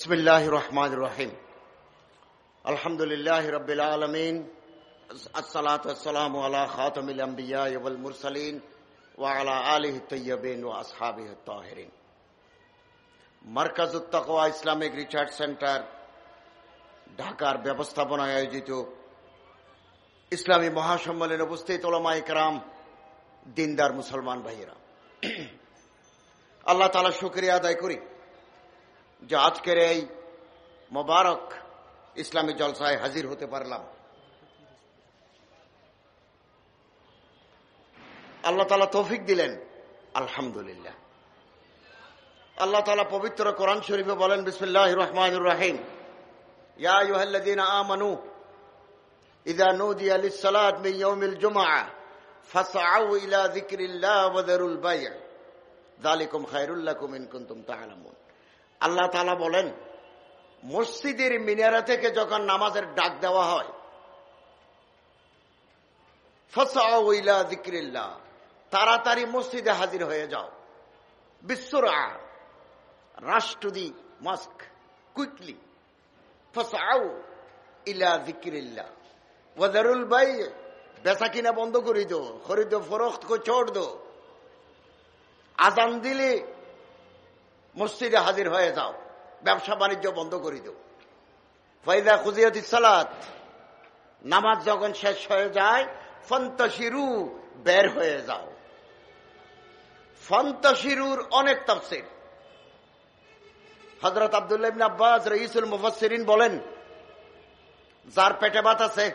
بسم الله الرحمن الرحيم الحمد لله رب العالمين الصلاة والسلام على خاتم الأنبياء والمرسلين وعلى آله الطيبين وأصحابه الطاهرين মার্কাজ উত্তাকওয়া Islamic research centre ঢাকার ব্যবস্থাপনায় আয়োজিত ইসলামী মহাসম্মেলনে উপস্থিত ওলামা ইকরাম দিনদার মুসলমান ভাইয়েরা আল্লাহ তালা শুক্রিয়া আদায় করি যে আজকের এই মোবারক ইসলামী জলসায় হাজির হতে পারলাম। আল্লাহ তালা তৌফিক দিলেন। আলহামদুলিল্লাহ। আল্লাহ তালা পবিত্র কোরআন শরীফে বলেন বিসমুল্লাহ রহমান রাহিম। ইয়াহ্লাদিন আমানু ইদা নৌদি আলি সালাদ মি ইয়ৌমিল জুমা ফাসাউ ইলা যিকরিল্লাহ ওয়া যারুল বাই' যালিকুম খায়রুল্লাকুম ইন কুনতুম তা'লামুন আল্লাহ তালা বলেন, মসজিদের মিনারা থেকে যখন নামাজের ডাক দেওয়া হয় ফসাউলা তাড়াতাড়ি মসজিদে হাজির হয়ে যাও। বিশ্বরা রাশ টু দি মস্ক, কুইকলি, ফসাউ ইলা জিক্রিল্লা ওয়াদারুল বাই, বেচা কিনা বন্ধ করে দো খরিদ, ফরোখত কো ছোট দো আজান দিলে মসজিদে হাজির হয়ে যাও। ব্যবসা বাণিজ্য বন্ধ করে দেও। ফাইদা খুজিয়ত সালাত। নামাজ যখন শেষ হয়ে যায়, ফন্তশিরু, বের হয়ে যাও। ফন্তশিরুর অনেক তফসির। হজরত আবদুল্লাহ আব্বাস রইসুল মুফসরিন বলেন, যার পেটে ভাত আছে,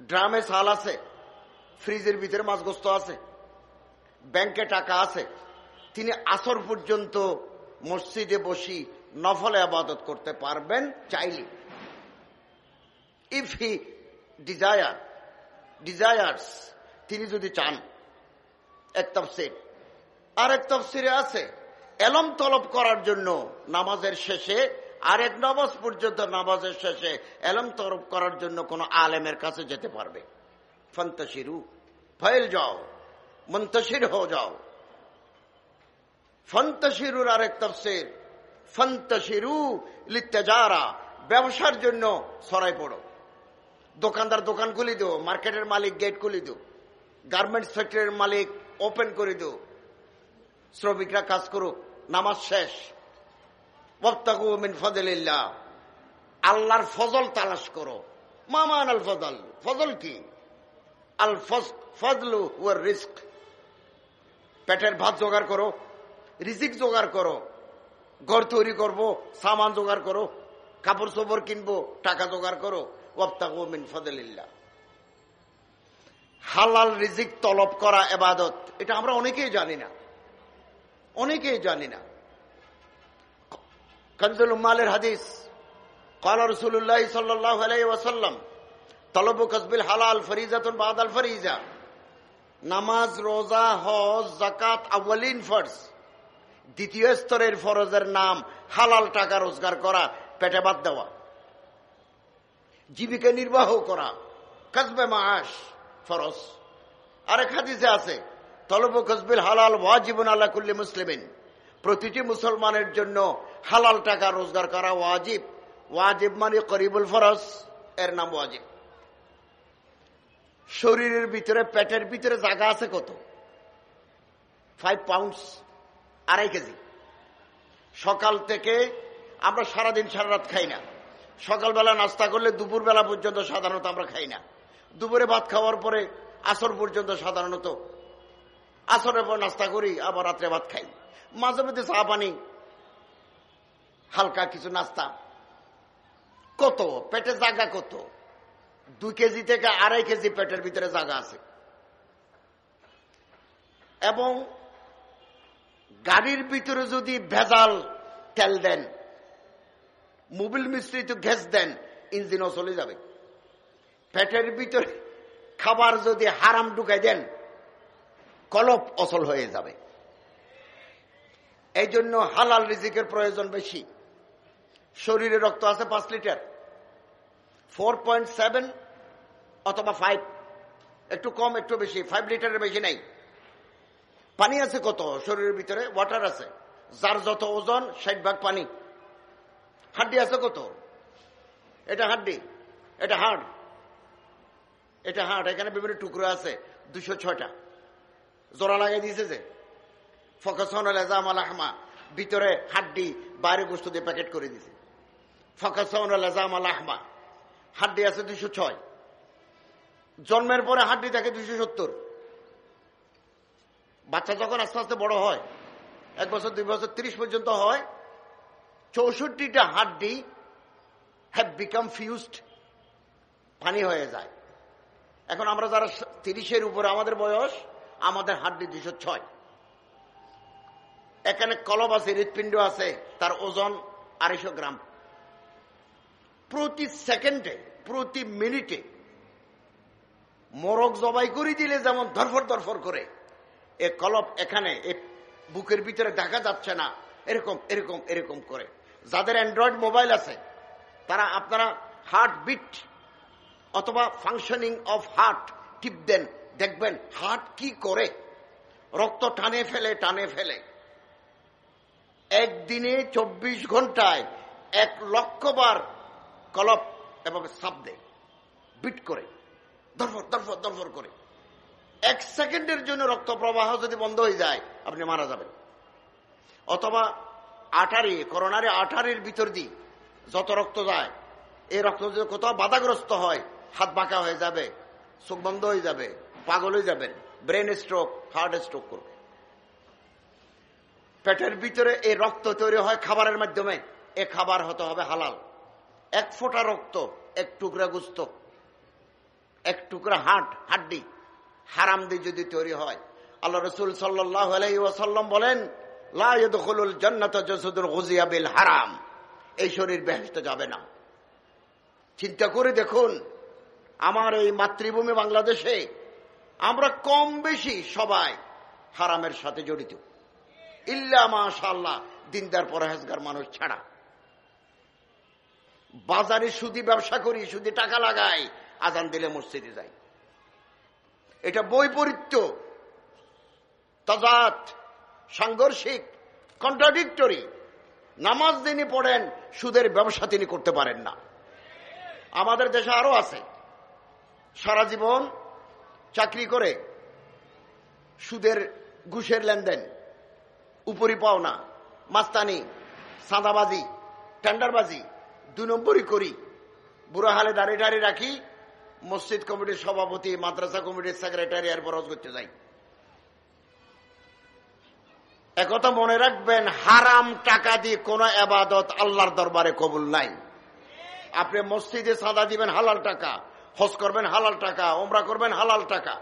ড্রামে সাল আছে, ফ্রিজের ভিতরে মাছ আছে, ব্যাংকে টাকা আছে তিনি আসর পর্যন্ত মসজিদে বসি নফলে আবাদত করতে পারবেন চাইলে। ইফ হি ডিজায়ার ডিজায়ার্স তিনি যদি চান, এক তফসির। আর এক তফসিরে আছে, এলম তলব করার জন্য নামাজের শেষে আর এক নামাজ পর্যন্ত নামাজের শেষে এলম তলব করার জন্য কোন আলেমের কাছে যেতে পারবে। ফন্তশিরু ফয়েল যাও, মন্তশির হো যাও। ফন্তশিরুর আরেক তফসির। ফন্তশিরু লিত্তেজারা, ব্যবসার জন্য সরাই পড়ো। দোকানদার দোকান খুলি দো মার্কেটের মালিক গেট খুলি দো গার্মেন্টস ফ্যাক্টরির মালিক ওপেন করে দো শ্রমিকরা কাজ করুক, নামাজ শেষ। বক্তাকু ফজলিল্লাহ আল্লাহর ফজল তালাশ করো। মামান আল ফজল? ফজল কি? আল ফজলু রিস্ক। পেটের ভাত জোগাড় করো রিজিক জোগাড় করো। ঘর তৈরি করব, সামান জোগাড় করো, কাপড় চোপড় কিনবো, টাকা জোগাড় করো। অপ্তা মিন ফদলিল্লাহ। হালাল রিজিক তলব করা এবাদত, এটা আমরা অনেকেই জানি না। অনেকেই জানি না। কঞ্জল উম্মালের হাদিস কাল রসুল্লাহ সাল্লাম ওয়াসাল্লাম, তলব কসবিল হালাল ফরিজাতুন বাদাল ফরিজা, নামাজ, রোজা, হজ জাকাত আউ্বালিন ফর্জ। দ্বিতীয় স্তরের ফরজের নাম, হালাল টাকা রোজগার করা, পেটে বাদ দেওয়া। জীবিকা নির্বাহ করা কসবে মাস ফরজ। আরেক হাদিসে আছে, তলব কসবিল হালাল ওয়াজিবুন আল্লাহ কুল্লি মুসলিমিন। প্রতিটি মুসলমানের জন্য হালাল টাকা রোজগার করা ওয়াজিব। ওয়াজিব মানে করিবুল ফরজ, এর নাম ওয়াজিব। শরীরের ভিতরে, পেটের ভিতরে জায়গা আছে কত? ফাইভ পাউন্ডস আড়াই কেজি। সকাল থেকে আমরা সারাদিন সারা রাত খাই না। সকালবেলা নাস্তা করলে দুপুর বেলা পর্যন্ত সাধারণত আমরা খাই না। দুপুরে ভাত খাওয়ার পরে আসর পর্যন্ত সাধারণত আসরের পর নাস্তা করি, আবার রাত্রে ভাত খাই। মাঝে মধ্যে চা পানি, হালকা কিছু নাস্তা। কত? পেটে জায়গা কত? দুই কেজি থেকে আড়াই কেজি পেটের ভিতরে জায়গা আছে। এবং গাড়ির ভিতরে যদি ভেজাল তেল দেন, মোবিল মিশ্রিত গ্যাস দেন, ইঞ্জিনও চলে যাবে। পেটের ভিতরে খাবার যদি হারাম ঢুকাই দেন, কলপ অচল হয়ে যাবে। এই জন্য হালাল রিজিকের প্রয়োজন বেশি। শরীরে রক্ত আছে পাঁচ লিটার। ফোর পয়েন্ট সেভেন অথবা ফাইভ, একটু কম, একটু বেশি, ফাইভ লিটারের বেশি নাই। পানি আছে কত? শরীরের ভিতরে ওয়াটার আছে। যার যত ওজন, ষাট ভাগ পানি। হাড্ডি আছে কত? এটা হাড্ডি। এটা হাড়। এটা হাড়। এখানে বিভিন্ন টুকরো আছে, দুশো ছয়টা। জোড়া লাগাই দিয়েছে যে ফকাসন আহমা। ভিতরে হাড্ডি, বাইরে গোস্ত দিয়ে প্যাকেট করে দিয়েছে। ফকাসন আহমা। হাড্ডি আছে দুশো ছয়। জন্মের পরে হাড্ডি থাকে দুশো সত্তর। বাচ্চা যখন আস্তে আস্তে বড় হয়, এক বছর, দুই বছর, তিরিশ পর্যন্ত হয়, চৌষট্টিটা হাড্ডি হ্যাভ বিকাম ফিউজড পানি হয়ে যায়। এখন আমরা যারা তিরিশের উপরে, আমাদের বয়স, আমাদের হাড্ডি দুশো ছয়। এখানে কলব আছে, হৃৎপিণ্ড আছে, তার ওজন আড়াইশো গ্রাম। প্রতি সেকেন্ডে, প্রতি মিনিটে, মোরগ জবাই করে দিলে যেমন ধরফর ধরফর করে এ কলব এখানে বুকের ভিতরে দেখা যাচ্ছে না। এরকম এরকম এরকম করে। যাদের অ্যান্ড্রয়েড মোবাইল আছে, তারা আপনারা হার্ট বিট অথবা ফাংশনিং অফ হার্ট টিপ দেন, দেখবেন হার্ট কি করে। রক্ত টানে ফেলে টানে ফেলে। একদিনে চব্বিশ ঘন্টায় এক লক্ষ বার কলপ এবং সাপ দেয়। বিট করে। দরফর দরফর দরফর করে। এক সেকেন্ডের জন্য রক্ত প্রবাহ যদি বন্ধ হয়ে যায়, আপনি মারা যাবেন। অথবা আঠারি, করোনারে আঠারির ভিতর দিয়ে যত রক্ত যায়, এই রক্ত যদি কোথাও বাধাগ্রস্ত হয়, হাত বাঁকা হয়ে যাবে, চোখ বন্ধ হয়ে যাবে, পাগল হয়ে যাবেন ব্রেন স্ট্রোক হার্ট স্ট্রোক করবে। পেটের ভিতরে এই রক্ত তৈরি হয় খাবারের মাধ্যমে, এ খাবার হতে হবে হালাল। এক ফোঁটা রক্ত, এক টুকরা গুস্ত, এক টুকরা হাট, হাড্ডি। হারাম দিয়ে যদি তৈরি হয়। আল্লাহ রসুল সাল্লাম বলেন হারাম। এই শরীর বেহেস্ত যাবে না। চিন্তা করে দেখুন, আমার এই মাতৃভূমি বাংলাদেশে আমরা কম বেশি সবাই হারামের সাথে জড়িত। ইল্লা মাশাল্লাহ দিনদার পরহেজগার মানুষ ছাড়া। বাজারে সুদি ব্যবসা করি, সুদি টাকা লাগাই, আজান দিলে মসজিদে যাই। এটা বৈপরীত্য তাজাত, সাংঘর্ষিক কন্ট্রাডিক্টরি নামাজ তিনি পড়েন, সুদের ব্যবসা তিনি করতে পারেন না। আমাদের দেশে আরও আছে। সারা জীবন চাকরি করে সুদের ঘুষের লেনদেন, উপরি পাওনা, মাস্তানি, সাদাবাজি, টেন্ডারবাজি দু নম্বরই করি। বুড়া হালে দাঁড়িয়ে দাঁড়িয়ে রাখি মসজিদ কমিটির সভাপতি, মাদ্রাসা কমিটির সেক্রেটারি আর বরজ করতে যাই। একথা মনে রাখবেন, হারাম টাকা দিয়ে কোন এবাদত আল্লাহর দরবারে কবুল নাই। আপনি মসজিদে সাদা দিবেন হালাল টাকা, হজ করবেন হালাল টাকা ওমরা করবেন হালাল টাকা।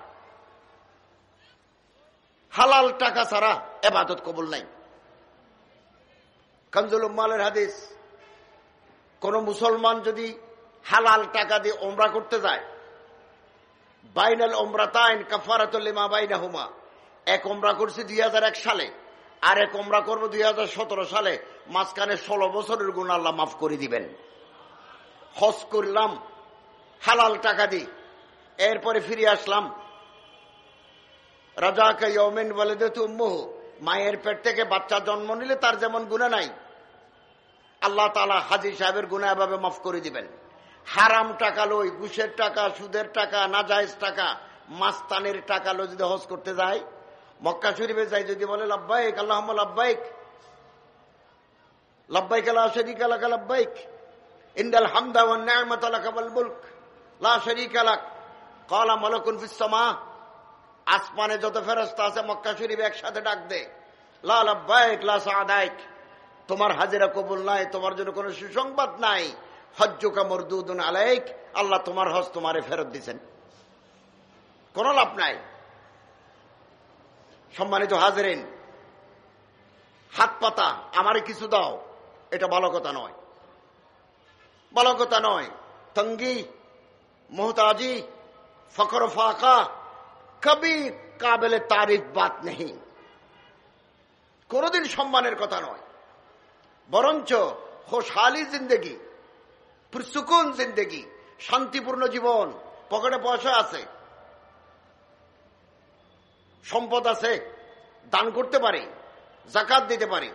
হালাল টাকা ছাড়া এবাদত কবুল নাই। কঞ্জুল মালের হাদিস, কোন মুসলমান যদি হালাল টাকা দিয়ে ওমরা করতে যায়। বাইনাল ওমরা তাইন কাফারাতুল্লিমা বাইনা হুমা এক ওমরা করছি দুই হাজার এক সালে, আর এক ওমরা করব দু হাজার সতেরো সালে। মাঝখানে ষোলো বছরের গুণ আল্লাহ মাফ করে দিবেন। হজ করলাম, হালাল টাকা দি এরপরে ফিরে আসলাম। রাজাকে ইয়মেন বলে দে তুম্মুহ মায়ের পেট থেকে বাচ্চা জন্ম নিলে তার যেমন গুণা নাই, আল্লাহ তালা হাজির সাহেবের গুণা এভাবে মাফ করে দিবেন। হারাম টাকা লই, ঘুষের টাকা, সুদের টাকা নাজাইজ টাকা, মাস্তানের টাকা লো যদি হজ করতে যায়, মক্কা শরীফে যাই যদি বলে লাভবাইক আল্লাহ লাভবাইক লাভবাইক আল্লাহ শরিক আলাক লাভবাইক ইন্দাল হামদা আলাকা লা শরীকা লাক, ক্বালা মালাকুন ফিস সামা আসমানে যত ফেরেশতা আছে মক্কা শরীফ একসাথে ডাক দে, লা লাভবাইক লা সাদাইক তোমার হাজিরা কবুল নাই, তোমার জন্য কোনো সুসংবাদ নাই। হজ্জুকা মরদুদুন আলাইক, আল্লাহ তোমার হজ তোমারে ফেরত দিছেন। কোন লাভ নাই। সম্মানিত হাজরেন, হাত পাতা আমারে কিছু দাও, এটা ভালো কথা নয়। ভালো কথা নয়, তঙ্গি, মোহতাজি ফকর ফাঁকা কবি কাবেলে তারিফ বাত নেই। কোনদিন সম্মানের কথা নয়, বরঞ্চ খোশহালি জিন্দগি। সুকুন জিন্দগি শান্তিপূর্ণ জীবন পকেটে পয়সা আছে সম্পদ আছে দান করতে পারি জাকাত দিতে পারি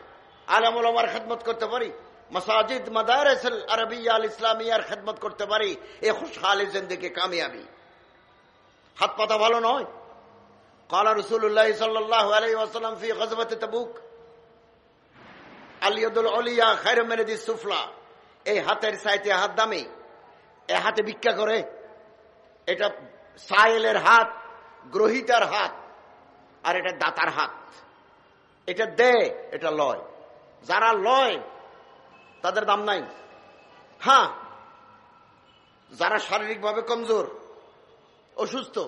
আলমার খেদমত করতে পারি মসাজিদ মাদারেস আরবিয়া আল ইসলামিয়ার খেদমত করতে পারি এ খুশহালি জিন্দিকে কামিয়াবি হাত পাতা ভালো নয় قال رسول الله صلى الله عليه وسلم في غزوة تبوك আলিয়দুল অলিয়া খাইর মেরেদি সুফলা এই হাতের সাইতে হাত দামি, এ হাতে ভিক্ষা করে, এটা সাইলের হাত, গ্রহিতার হাত, আর এটা দাতার হাত। এটা দে, এটা লয়। যারা লয়, তাদের দাম নাই। হ্যাঁ যারা শারীরিকভাবে কমজোর, অসুস্থ,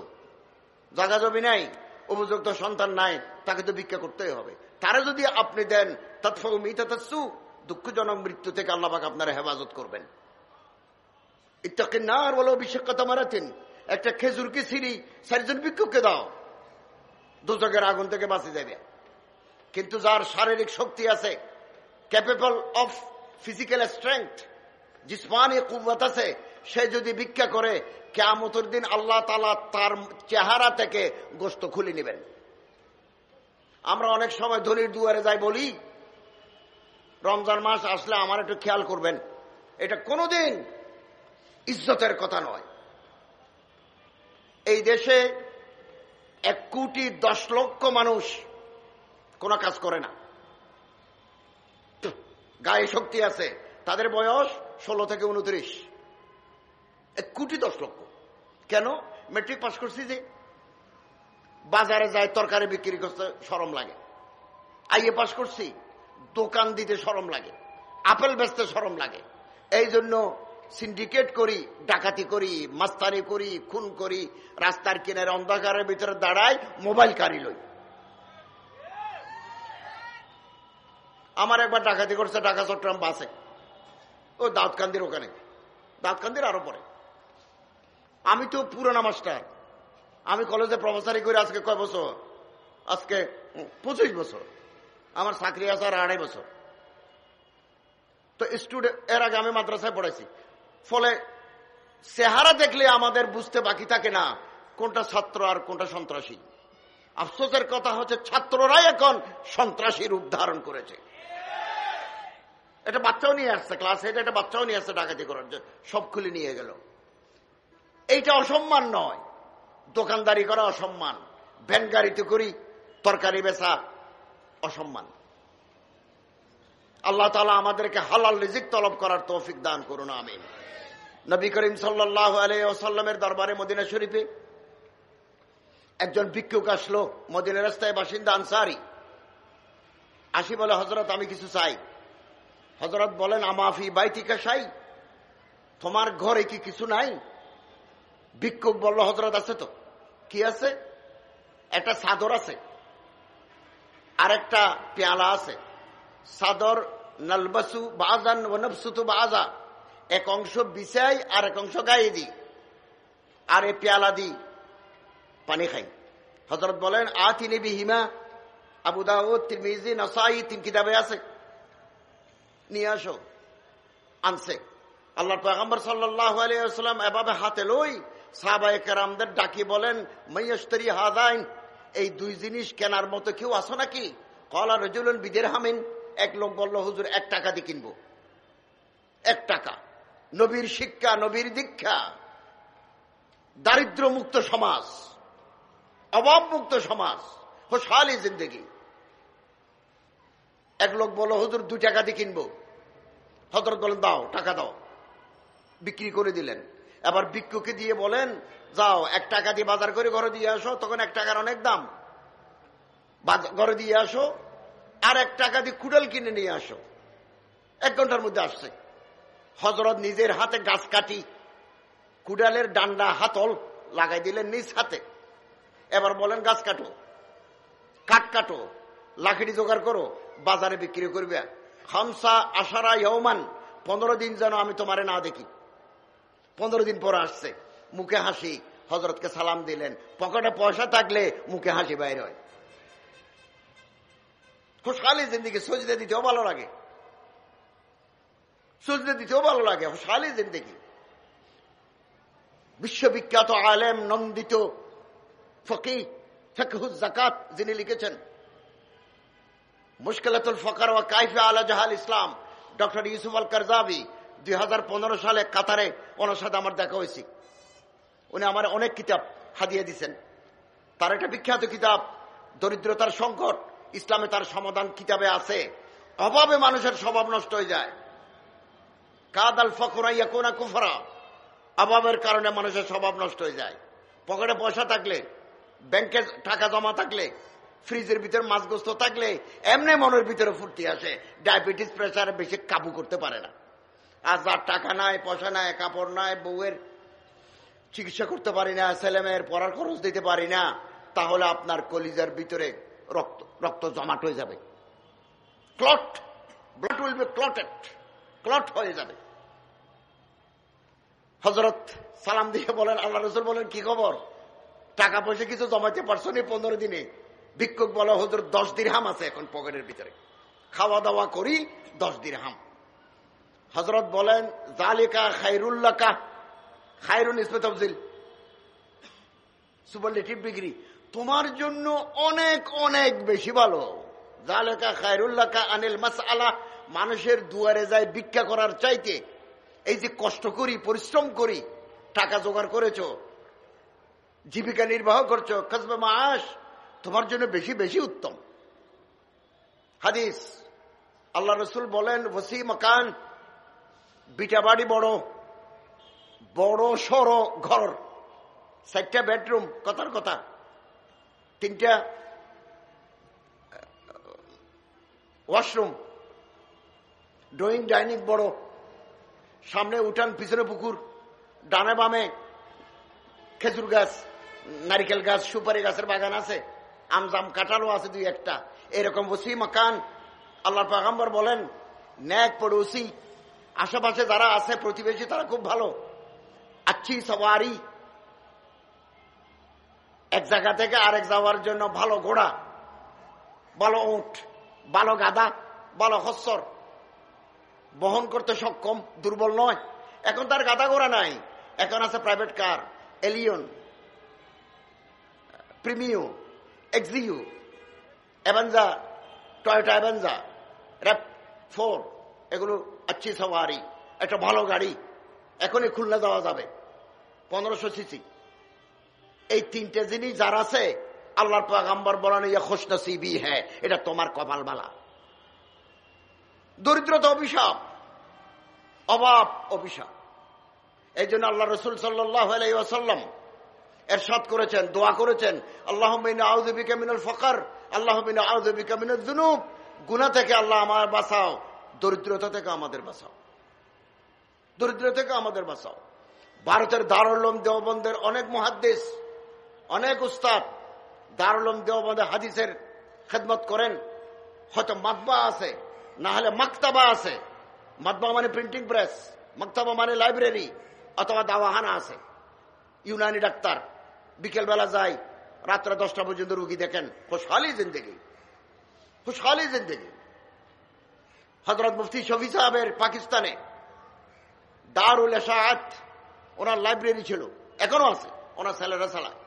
জাগা জমি নাই, উপযুক্ত সন্তান নাই, তাকে তো ভিক্ষা করতেই হবে। তারা যদি আপনি দেন, তৎফল মিতাতসু দুঃখজনক মৃত্যু থেকে আল্লাহবাক আপনারা হেফাজত করবেন। ইত্তাকে না আর বলো অভিষেকতা মারাতেন একটা খেজুরকে সিঁড়ি চারিজন ভিক্ষুককে দাও। দুচকের আগুন থেকে বাঁচে যাবে কিন্তু যার শারীরিক শক্তি আছে ক্যাপেবল অফ ফিজিক্যাল স্ট্রেংথ জিসমানি কুবত আছে, সে যদি ভিক্ষা করে কেমতর দিন আল্লাহ তালা তার চেহারা থেকে গোস্ত খুলে নেবেন। আমরা অনেক সময় ধনির দুয়ারে যাই বলি রমজান মাস আসলে আমার একটু খেয়াল করবেন। এটা কোনোদিন ইজ্জতের কথা নয়। এই দেশে এক কোটি দশ লক্ষ মানুষ কোনো কাজ করে না। গায়ে শক্তি আছে। তাদের বয়স ষোলো থেকে উনত্রিশ। এক কোটি দশ লক্ষ। কেন? মেট্রিক পাস করছি যে বাজারে যায় তরকারি বিক্রি করতে সরম লাগে। আইএ পাস করছি। দোকান দিতে সরম লাগে, আপেল বেচতে সরম লাগে। এই জন্য সিন্ডিকেট করি, ডাকাতি করি মাস্তারি করি, খুন করি, রাস্তার কিনারে অন্ধকারের ভিতরে দাঁড়াই, মোবাইল কারি লই। আমার একবার ডাকাতি করছে, ঢাকা, চট্টগ্রাম বাসে। ও দাউদকান্দির ওখানে। দাউদকান্দির আরও পরে। আমি তো পুরানা মাস্টার। আমি কলেজে প্রফেসারি করে আজকে কয় বছর? আজকে পঁচিশ বছর। আমার চাকরি আছে আর আড়াই বছর। তো স্টুডেন্ট এর আগে আমি মাদ্রাসায় পড়েছি ফলে চেহারা দেখলে আমাদের বুঝতে বাকি থাকে না কোনটা ছাত্র আর কোনটা সন্ত্রাসী। আফসোসের কথা হচ্ছে ছাত্ররাই এখন সন্ত্রাসী রূপ ধারণ করেছে। এটা বাচ্চাও নিয়ে আসছে ক্লাস এইট একটা বাচ্চাও নিয়ে আসছে ডাকাতি করার জন্য। সব খুলে নিয়ে গেল। এইটা অসম্মান নয়। দোকানদারি করা অসম্মান। ভ্যান গাড়িতে করি, তরকারি বেচা অসম্মান। আল্লাহ তালা আমাদেরকে হালাল রিজিক তলব করার তৌফিক দান করুন, আমিন। নবী করিম সাল্লাহ আলাইসাল্লামের দরবারে মদিনা শরীফে একজন ভিক্ষুক আসলো, মদিনা রাস্তায় বাসিন্দা আনসারি। আসি বলে হজরত আমি কিছু চাই। হজরত বলেন আমাফি বাইতিকা সাই তোমার ঘরে কি কিছু নাই? ভিক্ষুক বলল হজরত আছে তো। কি আছে? একটা চাদর আছে। আর একটা পেয়ালা আছে। সাদর নালবাসু বাজান নবসুতু বাজা। এক অংশ বিছাই আর এক অংশ গায়ে দি আর এ পেয়ালা দি পানি খাই। হজরত বলেন আ তিনি বিহিমা আবু দাউদ, তিরমিজি, নসাই, তিন কিতাবে আছে। নিয়ে আসো। আনছে। আল্লাহ পয়গম্বর সাল্লাহ আলিয়াল্লাম এভাবে হাতে লই সাহাবায় কেরামদের ডাকি বলেন মাইয়স্তরি হাদাইন। এই দুই জিনিস কেনার মতো কেউ আসো নাকি? কলা রজুলন বিদের হামিন এক লোক বলল, হুজুর, এক টাকা দিয়ে কিনবো। এক টাকা। নবীর শিক্ষা, নবীর দীক্ষা। দারিদ্র মুক্ত সমাজ। অভাব মুক্ত সমাজ। হোসালি জিন্দগি। এক লোক বলল, হুজুর দু টাকা দিয়ে কিনবো। হজরত বলেন, দাও, টাকা দাও। বিক্রি করে দিলেন। এবার ভিক্ষুকে দিয়ে বলেন যাও, এক টাকা দিয়ে বাজার করে ঘরে দিয়ে আসো, তখন এক টাকার অনেক দাম। ঘরে দিয়ে আসো, আর এক টাকা দিয়ে কুড়াল কিনে নিয়ে আসো। এক ঘণ্টার মধ্যে আসছে। হজরত নিজের হাতে গাছ কাটি, কুড়ালের ডান্ডা হাতল লাগাই দিলেন নিজ হাতে। এবার বলেন, গাছ কাটো, কাঠ কাটো, লাকড়ি জোগাড় করো, বাজারে বিক্রি করবে। হামসা আশারা ইয়মান পনেরো দিন যেন আমি তোমারে না দেখি। পনেরো দিন পর আসছে। মুখে হাসি। হজরতকে সালাম দিলেন। পকেটে পয়সা থাকলে মুখে হাসি বাইর হয়। খুশহালি জিন্দিগি, সজদে দিতেও ভালো লাগে। সজদে দিতেও ভালো লাগে খুশহালি জিন্দিগি। বিশ্ববিখ্যাত আলেম, নন্দিত ফকি ফেকহুজ জাকাত যিনি লিখেছেন। মুশকিলাতুল ফকার ও কাইফে আলা জাহাল ইসলাম। ডক্টর ইউসুফ আল কারজাবি দুই সালে কাতারে ওনার সাথে আমার দেখা হয়েছে। উনি আমার অনেক কিতাব হাদিয়ে দিচ্ছেন তার একটা বিখ্যাত কিতাব, দরিদ্রতার সংকট, ইসলামে তার সমাধান কিতাবে আছে। অভাবে মানুষের স্বভাব নষ্ট হয়ে যায়। কাদ আল ফকরাইয়া কোনা কুফরা। অভাবের কারণে মানুষের স্বভাব নষ্ট হয়ে যায়। পকেটে পয়সা থাকলে, ব্যাংকে টাকা জমা থাকলে, ফ্রিজের ভিতরে মাছগ্রস্ত থাকলে, এমনি মনের ভিতরে ফুর্তি আসে। ডায়াবেটিস প্রেশার বেশি কাবু করতে পারে না। আর যার টাকা নাই, পয়সা নাই, কাপড় নাই, বউয়ের চিকিৎসা করতে পারি না ছেলেমেয়ের পড়ার খরচ দিতে পারি না, তাহলে আপনার কলিজার ভিতরে রক্ত রক্ত জমাট হয়ে যাবে। Clot blood will be clotted clot হয়ে যাবে। হজরত সালাম দিয়ে বলেন, আল্লাহ রসুল বলেন, কি খবর? টাকা পয়সা কিছু জমাতে পারছ নি পনেরো দিনে? ভিক্ষুক বলে হজর দশ দিন হাম আছে এখন পকেটের ভিতরে। খাওয়া দাওয়া করি, দশ দিন হাম হজরত বলেন, জালিকা খাইরুল্লাকা খাইরুল ইসমে তফজিল। Superlative degree. তোমার জন্য অনেক অনেক বেশি ভালো। আনিল মাস আলা মানুষের দুয়ারে যায় ভিক্ষা করার চাইতে। এই যে কষ্ট করি, পরিশ্রম করি, টাকা জোগাড় করেছ, জীবিকা নির্বাহ করছ কসবে মাস তোমার জন্য বেশি বেশি উত্তম। হাদিস। আল্লাহ রসুল বলেন, ওসি মকান, বিটা বাড়ি বড়। বড় সড় ঘর। চারটা বেডরুম, কথার কথা। তিনটা ওয়াশরুম। ড্রয়িং, ডাইনিং, বড়। সামনে উঠান, পিছনে পুকুর। ডানে বামে খেজুর গাছ, নারিকেল গাছ, সুপারি গাছের বাগান আছে। আমজাম কাটারও আছে দুই একটা। এরকম ওসি মাকান আল্লাহ পাগাম্বর বলেন, ন্যাক পড়োসি। আশেপাশে যারা আছে, প্রতিবেশী, তারা খুব ভালো। আচ্ছি সবারই। এক জায়গা থেকে আরেক যাওয়ার জন্য ভালো ঘোড়া, ভালো উঠ ভালো গাদা ভালো হস্যর বহন করতে সক্ষম, দুর্বল নয়। এখন তার গাদা ঘোড়া নাই। এখন আছে private car Allion Premio Axio Avanza Toyota Avanza RAV four এগুলো আচ্ছি সওয়ারি একটা ভালো গাড়ি। এখনই খুলনা দেওয়া যাবে। পনেরোশো সিসি। এই তিনটে জিনিস যার আছে, আল্লাহর পাগাম্বর বলেন, ইয়া খোশ নসিবি হ্যাঁ এটা তোমার কপাল বালা। দরিদ্রতা অভিশাপ, অভাব অভিশাপ। এই জন্য আল্লাহ রসুল সাল্লাহ এর সাত করেছেন, দোয়া করেছেন আল্লাহ আউদিবিকা ফকর আল্লাহ আউদিবিকা জুনুব গুনা থেকে আল্লাহ আমার বাঁচাও, দরিদ্রতা থেকে আমাদের বাঁচাও। দরিদ্র থেকে আমাদের বাঁচাও। ভারতের দারুলম দেওবন্দের অনেক মহাদ্দেশ, অনেক উস্তাদ দারুলম দেওবন্দে হাদিসের খেদমত করেন। হয়তো মাতবা আছে, না হলে মাকতাবা আছে। মাতবা মানে প্রিন্টিং প্রেস মাকতাবা মানে লাইব্রেরি অথবা দাওয়াহানা আছে। ইউনানি ডাক্তার, বিকেলবেলা যায়, রাত্রে দশটা পর্যন্ত রুগী দেখেন, খুশহালি জিন্দগি খুশহালি জিন্দগি। হজরত মুফতি শফি সাহেবের পাকিস্তানে দারুল এসাত ওনার লাইব্রেরি ছিল এখনও আছে, ওনার ছেলেরা চালায়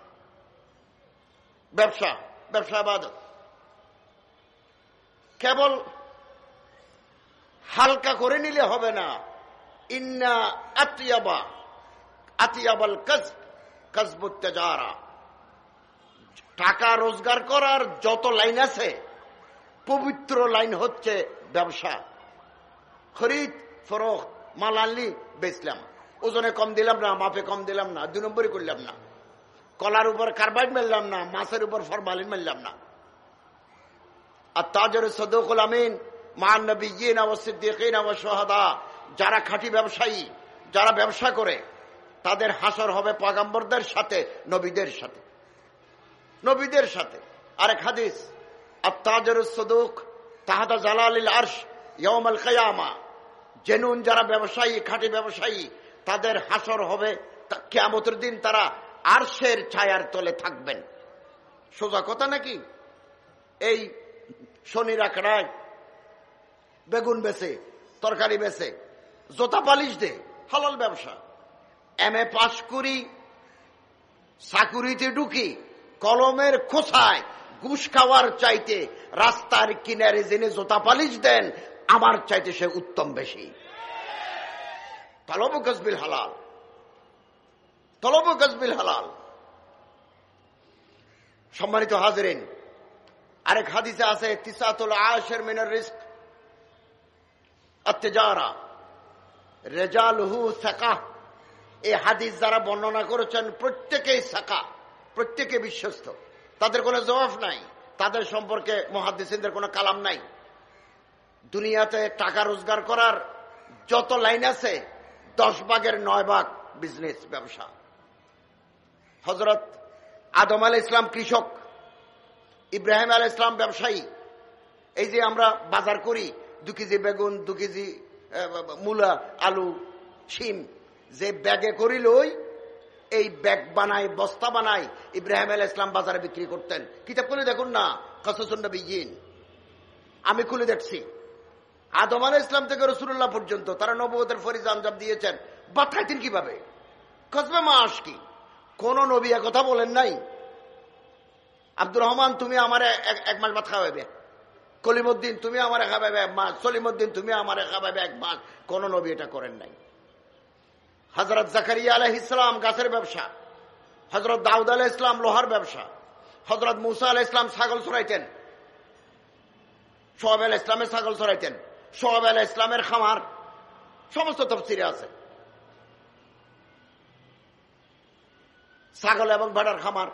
ব্যবসা ব্যবসা বাদ কেবল হালকা করে নিলে হবে না। ইন্না আতিয়াবা, আতিয়াবাল কাজ কাজবুত্তেজারা টাকা রোজগার করার যত লাইন আছে, পবিত্র লাইন হচ্ছে ব্যবসা। খরিদ, ফরোখ মাল আনলি বেচলাম। ওজনে কম দিলাম না, মাপে কম দিলাম না দুই নম্বরই করলাম না। কলার উপর কার্বাইড মেললাম না, মাছের উপর ফরমালিন মেললাম না। আর তাজর সদকুল আমিন মান নবী সোহাদা যারা খাঁটি ব্যবসায়ী, যারা ব্যবসা করে, তাদের হাসর হবে পাগাম্বরদের সাথে, নবীদের সাথে। নবীদের সাথে। আরেক হাদিস আর তাজর সদুক তাহাদা জালালিল আর্শ ইয়মাল কয়ামা। জেনুন যারা ব্যবসায়ী, খাঁটি ব্যবসায়ী, তাদের হাসর হবে কেমতের দিন তারা আরশের ছায়ার তলে থাকবেন। সোজা কথা নাকি? এই শনি রাখড়ায় বেগুন বেছে তরকারি বেছে জোতা পালিশ দে, হালাল ব্যবসা। এম এ পাস করি, চাকুরিতে ঢুকি, কলমের খোসায় ঘুষ খাওয়ার চাইতে রাস্তার কিনারে যিনি জোতা পালিশ দেন আমার চাইতে সে উত্তম বেশি। তলব গজবিল হালাল। তলব গজবিল হালাল। সম্মানিত হাজরেন, আরেক হাদিসে আছে, তিসাতুল আশের মিনার রিস্ক অত্যাজারা রেজালহু সাকা। এই হাদিস যারা বর্ণনা করেছেন, প্রত্যেকেই সাকা, প্রত্যেকে বিশ্বস্ত। তাদের কোনো জবাব নাই, তাদের সম্পর্কে মহাদিসদের কোনো কালাম নাই। দুনিয়াতে টাকা রোজগার করার যত লাইন আছে, দশ ভাগের নয় ভাগ বিজনেস ব্যবসা। হজরত আদম আল ইসলাম কৃষক, ইব্রাহিম আল ইসলাম ব্যবসায়ী। এই যে আমরা বাজার করি, দু কেজি বেগুন, দু কেজি মূলা, আলু, শিম, যে ব্যাগে করিলই এই ব্যাগ বানাই বস্তা বানাই ইব্রাহিম আল ইসলাম বাজারে বিক্রি করতেন। কিতাব খুলে দেখুন না কসুন্নবিহীন আমি খুলে দেখছি। আদম ইসলাম থেকে রসুল্লাহ পর্যন্ত তারা নবতের ফরিজ আঞ্জাব দিয়েছেন। বাদ খাইতেন কীভাবে? কসবে মাস কি কোন নবী কথা বলেন নাই? আব্দুর রহমান, তুমি আমার এক মাস ভাত খাওয়াবে কলিমুদ্দিন, তুমি আমার খাওয়াবে এক মাস। সলিমুদ্দিন, তুমি আমার খাওয়াবে এক মাস। কোন নবী এটা করেন নাই। হজরত জাকারিয়া আলহ ইসলাম গাছের ব্যবসা। হজরত দাউদ আলহ ইসলাম লোহার ব্যবসা। হজরত মুসা আলহ ইসলাম ছাগল ছড়াইতেন। সোহাব আল ইসলামের ছাগল ছড়াইতেন। সোহাব আল ইসলামের খামার, সমস্ত তফসিরে আছে। ছাগল এবং ভেড়ার খামার।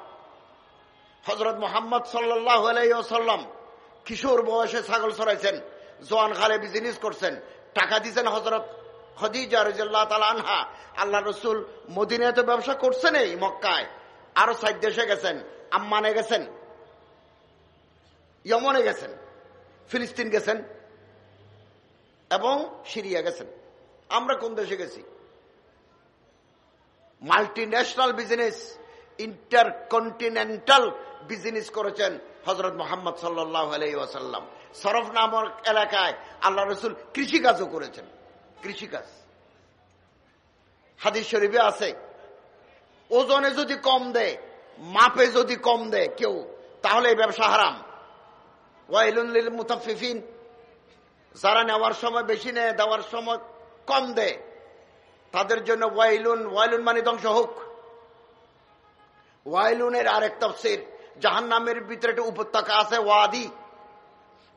হজরত মোহাম্মদ সাল্লাম কিশোর বয়সে ছাগল ছড়াইছেন, জোয়ান খালে বিজনেস করছেন। টাকা দিচ্ছেন হজরত আনহা। আল্লাহ রসুল মদিনাতে ব্যবসা করছেন এই মক্কায়। আরও সাইড দেশে গেছেন, আম্মানে গেছেন ইয়মনে গেছেন, ফিলিস্তিন গেছেন। এবং সিরিয়া গেছেন। আমরা কোন দেশে গেছি? Multi national business intercontinental business করেছেন হজরত মোহাম্মদ সাল্লাহ সরফ নামক এলাকায় আল্লাহ রসুল কৃষিকাজও করেছেন। কৃষিকাজ। হাদিস শরীফে আছে, ওজনে যদি কম দেয়, মাপে যদি কম দেয় কেউ, তাহলে এই ব্যবসা হারাম। ওয়াইলুল মুতাফিফিন যারা নেওয়ার সময় বেশি নেয়, দেওয়ার সময় কম দেয়। তাদের জন্য ওয়াইলুন ওয়াইলুন মানে ধ্বংস হোক। ওয়াইলুনের আরেক তফসির জাহান নামের ভিতরে একটা উপত্যকা আছে, ওয়াদি।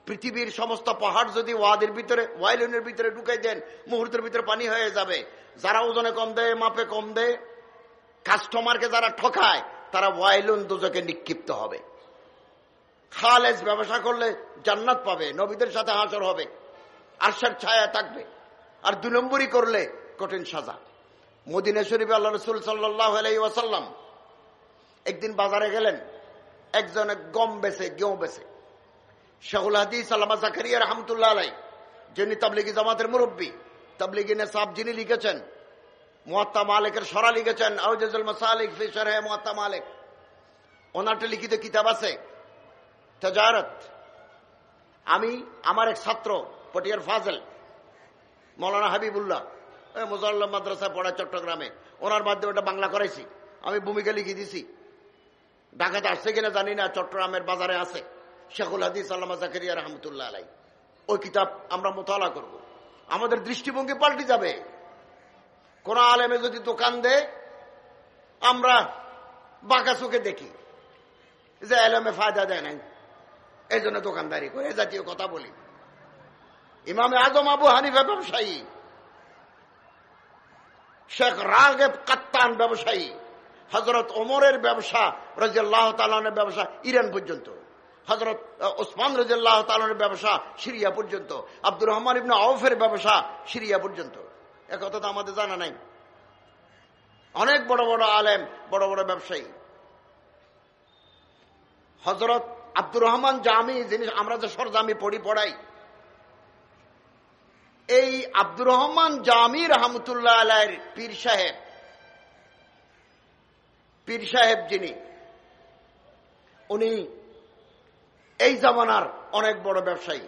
পৃথিবীর সমস্ত পাহাড় যদি ওয়াদের ভিতরে, ওয়াইলুনের ভিতরে ঢুকে দেন, মুহূর্তের ভিতরে পানি হয়ে যাবে। যারা ওজনে কম দেয়, মাপে কম দেয়, কাস্টমারকে যারা ঠকায়, তারা ওয়াইলুন দুজকে নিক্ষিপ্ত হবে। খালেজ ব্যবসা করলে জান্নাত পাবে, নবীদের সাথে হাসর হবে। আরশার ছায়া থাকবে। আর দু নম্বরই করলে কঠিন সাজা। মদিনা শরীফ আল্লাহ রসুল সাল্লাহ ওয়াসাল্লাম একদিন বাজারে গেলেন, একজনে গম বেছে গেউ বেছে শাহুল হাদিস আল্লামা জাকারিয়া রহমতুল্লাহ আলাই যিনি তাবলিগি জামাতের মুরব্বী তাবলিগিনে সাব যিনি লিখেছেন, মোয়াত্তা মালিকের সরা লিখেছেন, আউজাজুল মাসালিক ফিসার হে মোয়াত্তা মালিক। ওনারটা লিখিত কিতাব আছে, তজারত। আমি, আমার এক ছাত্র পটিয়ার ফাজল। মৌলানা হাবিবুল্লাহ মুজাল্লাহ মাদ্রাসায় পড়া চট্টগ্রামে। ওনার মাধ্যমে ওটা বাংলা করাইছি। আমি ভূমিকা লিখে দিছি। ঢাকাতে আসছে কিনা জানি না, চট্টগ্রামের বাজারে আছে। শেখুল হাদিস আল্লামা জাকারিয়া রহমতুল্লাহ আলাই ওই কিতাব আমরা মোতালা করব। আমাদের দৃষ্টিভঙ্গি পাল্টে যাবে। কোন আলেমে যদি দোকান দেয়, আমরা বাঁকা চোখে দেখি। যে আলেমে ফায়দা দেয় নাই। এই জন্য দোকানদারি করে জাতীয় কথা বলি। ইমামে আজম আবু হানিফা ব্যবসায়ী। শেখ রাগেব কাত্তান ব্যবসায়ী। হজরত ওমরের ব্যবসা রাজিয়াল্লাহ তালনের ব্যবসা ইরান পর্যন্ত। হজরত ওসমান রাজিয়াল্লাহ তালনের ব্যবসা সিরিয়া পর্যন্ত। আব্দুর রহমান ইবনা আউফের ব্যবসা সিরিয়া পর্যন্ত। একথা তো আমাদের জানা নাই। অনেক বড় বড় আলেম, বড় বড় ব্যবসায়ী। হজরত আব্দুর রহমান জামি জিনিস আমরা যে সরজামি পড়ি, পড়াই এই আব্দুর রহমান জামি রহমতুল্লাহ আলাইয়ের পীর সাহেব পীর সাহেব যিনি, উনি এই জামানার অনেক বড় ব্যবসায়ী।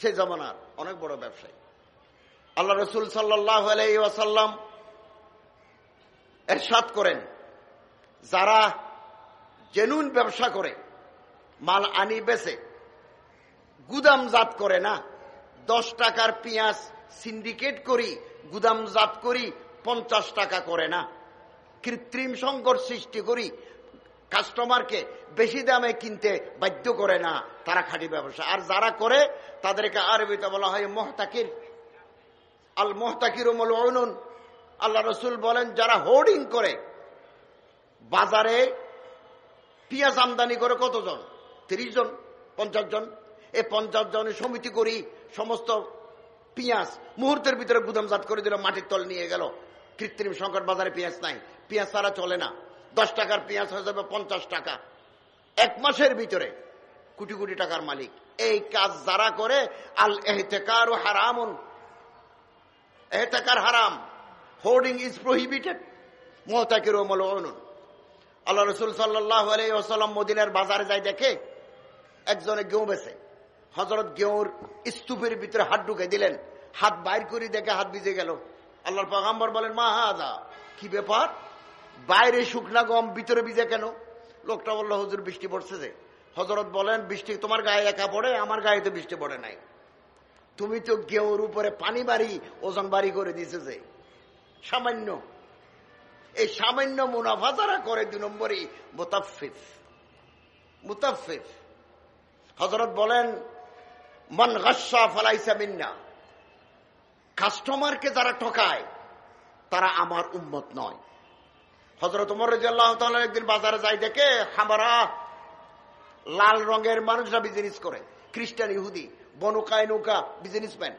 সেই জামানার অনেক বড় ব্যবসায়ী। আল্লাহ রসুল সাল্লাহ আলাইসাল্লাম এর সাত করেন, যারা জেনুন ব্যবসা করে, মাল আনি বেছে গুদামজাত করে না দশ টাকার পেঁয়াজ সিন্ডিকেট করি, গুদামজাত করি, পঞ্চাশ টাকা করে না। কৃত্রিম সংকট সৃষ্টি করি, কাস্টমারকে বেশি দামে কিনতে বাধ্য করে না তারা খাঁটি ব্যবসা। আর যারা করে, তাদেরকে আরবিতে বলা হয় মোহতাকির। আল মোহতাকির আল্লাহ রসুল বলেন, যারা হোর্ডিং করে, বাজারে পিঁয়াজ আমদানি করে কতজন? তিরিশ জন? পঞ্চাশ জন? এই পঞ্চাশ জনের সমিতি করি সমস্ত পিঁয়াজ, মুহূর্তের ভিতরে গুদামজাত করে দিল, মাটির তল নিয়ে গেল। কৃত্রিম সংকট বাজারে পেঁয়াজ নাই। পেঁয়াজ ছাড়া চলে না। দশ টাকার পেঁয়াজ হয়ে যাবে পঞ্চাশ টাকা। এক মাসের ভিতরে কোটি কোটি টাকার মালিক। এই কাজ যারা করে, আল এহতেকার ও হারামন। এহতেকার হারাম। Hoarding is prohibited. মোহতাকির ওমল আল্লাহ রসুল সাল্লাহ আলাইসাল্লাম মদিনার বাজারে যাই দেখে, একজনে গেউ বেছে। হজরত গেউর স্তূপের ভিতরে হাত ঢুকে দিলেন। হাত বাইর করে দেখে হাত ভিজে গেল। আল্লাহর পাগাম্বর বলেন, মা হাদা, কি ব্যাপার? বাইরে শুকনা গম ভিতরে ভিজে কেন? লোকটা বলল, হজুর, বৃষ্টি পড়ছে যে। হজরত বলেন, বৃষ্টি, তোমার গায়ে একা পড়ে, আমার গায়ে তো বৃষ্টি পড়ে নাই। তুমি তো গেউর উপরে পানি বাড়ি, ওজন বাড়ি করে দিছে যে। সামান্য। এই সামান্য মুনাফা যারা করে দু নম্বরই মুতাফিফ মুতাফিফ হজরত বলেন মন গাসা ফালাইসা মিন্না। কাস্টমারকে যারা ঠকায়, তারা আমার উম্মত নয়। হজরত উমর রাজিয়াল্লাহ একদিন বাজারে যাই দেখে হামারা লাল রঙের মানুষরা বিজনেস করে, খ্রিস্টান, ইহুদি বনুকায় নৌকা বিজনেসম্যান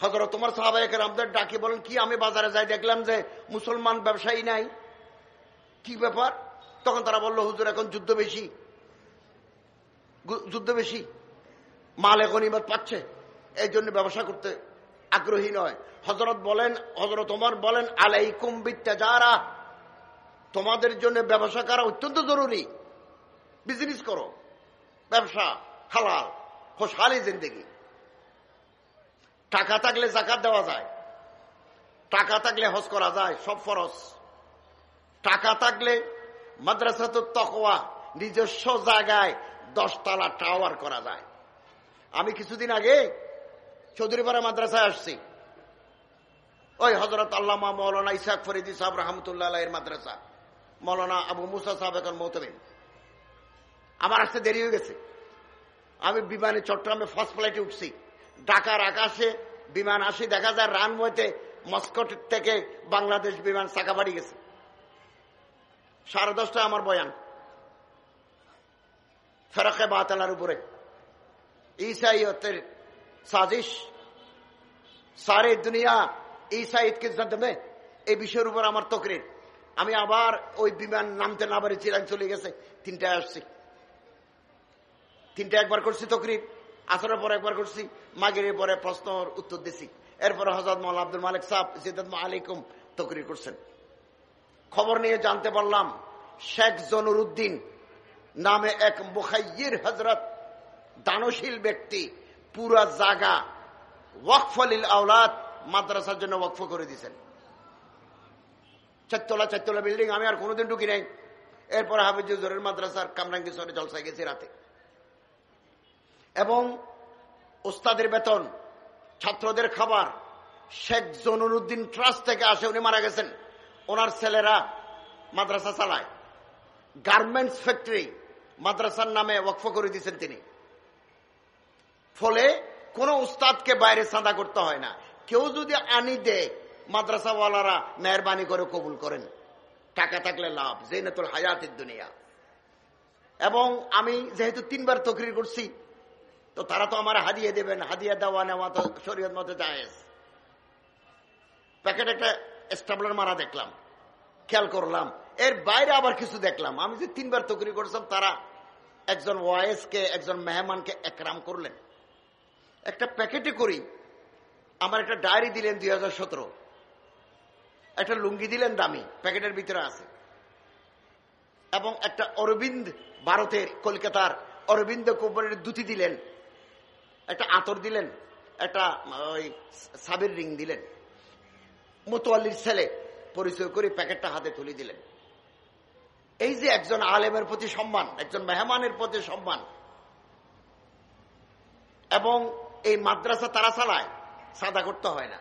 হজরত তোমার সাহাবাহিকের আমাদের ডাকি বলেন, কি, আমি বাজারে যাই দেখলাম যে মুসলমান ব্যবসায়ী নাই? কি ব্যাপার? তখন তারা বলল, হুজুর, এখন যুদ্ধ বেশি। যুদ্ধ বেশি। মাল ইমার পাচ্ছে। এই জন্য ব্যবসা করতে আগ্রহী নয়। হজরত বলেন হজরত তোমার বলেন আলাই বিদ্যা যারা তোমাদের জন্য ব্যবসা করা অত্যন্ত জরুরি। বিজনেস করো। ব্যবসা হালাল, খোশহালি জিন্দগি। টাকা থাকলে জাকাত দেওয়া যায়। টাকা থাকলে হজ করা যায়, সব ফরজ। টাকা থাকলে মাদ্রাসা তো তকোয়া নিজস্ব জায়গায় দশতলা টাওয়ার করা যায়। আমি কিছুদিন আগে চৌধুরীপাড়া মাদ্রাসায় আসছি। ওই হজরত আল্লামা মৌলানা ইসাক ফরিদি সাহেব রহমতুল্লাহ এর মাদ্রাসা, মৌলানা আবু মুসা সাহেব এখন মৌতবিন। আমার আসতে দেরি হয়ে গেছে। আমি বিমানে চট্টগ্রামে ফার্স্ট ফ্লাইটে উঠছি। ঢাকার আকাশে বিমান আসি, দেখা যায় রানওয়েতে মস্কট থেকে বাংলাদেশ বিমান চাকা বাড়ি গেছে। সাড়ে দশটা আমার বয়ান। ফেরকে বাতালার উপরে। ঈসাইয়তের সাজিশ সারে দুনিয়া ঈসাইদকে জানতে এই বিষয়ের উপর আমার তকরির আমি আবার ওই বিমান নামতে না পারি চিরাং চলে গেছে তিনটায় আসছি তিনটা একবার করছি তকরির আসরের পর একবার করছি মাগের পরে প্রশ্ন উত্তর দিছি এরপরে হজরত মোহাম্মদ আব্দুল মালিক সাহ সিদ্দাত আলিকুম তকরির করছেন খবর নিয়ে জানতে পারলাম শেখ জনুর উদ্দিন নামে এক মুখাইয়ের হজরত দানশীল ব্যক্তি, পুরা জাগা, ওয়াকফলিল আওলাদ মাদ্রাসার জন্য ওয়াকফ করে দিয়েছেন। চারতলা চারতলা বিল্ডিং, আমি আর কোনোদিন ঢুকি নাই। এরপর হাফিজুজরের মাদ্রাসার কামরাঙ্গি সরে জলসায় গেছি রাতে। এবং ওস্তাদের বেতন, ছাত্রদের খাবার, শেখ জনুরুদ্দিন ট্রাস্ট থেকে আসে, উনি মারা গেছেন। ওনার ছেলেরা মাদ্রাসা চালায়। গার্মেন্টস ফ্যাক্টরি মাদ্রাসার নামে ওয়াকফ করে দিয়েছেন তিনি। ফলে কোন উস্তাদকে বাইরে সাদা করতে হয় না। কেউ যদি আনি দেয়, মাদ্রাসাওয়ালারা মেহরবানি করে কবুল করেন। টাকা থাকলে লাভ, জেনেতুল হায়াতের দুনিয়া। এবং আমি যেহেতু তিনবার তকরির করছি, তো তারা তো আমার হাদিয়ে দেবেন, হাদিয়া দেওয়া নেওয়া তো শরীয়ত মতো জায়েজ। প্যাকেট একটা স্টাবলার মারা দেখলাম, খেয়াল করলাম। এর বাইরে আবার কিছু দেখলাম। আমি যে তিনবার তকরি করেছিলাম, তারা একজন ওয়াইসকে, একজন মেহমানকে একরাম করলেন। একটা প্যাকেটে করি। আমার একটা ডায়েরি দিলেন দুই হাজার সতেরো। একটা লুঙ্গি দিলেন দামি, প্যাকেটের ভিতরে আছে। এবং একটা অরবিন্দ ভারতের, কলকাতার অরবিন্দ কোম্পানির দুটি দিলেন। একটা আতর দিলেন, একটা ওই সাবির রিং দিলেন। মোতোয়াল্লির ছেলে পরিচয় করে প্যাকেটটা হাতে তুলে দিলেন। এই যে একজন আলেমের প্রতি সম্মান, একজন মেহমানের প্রতি সম্মান। এবং এই মাদ্রাসা তারা চালায়, সাদা করতে হয় না।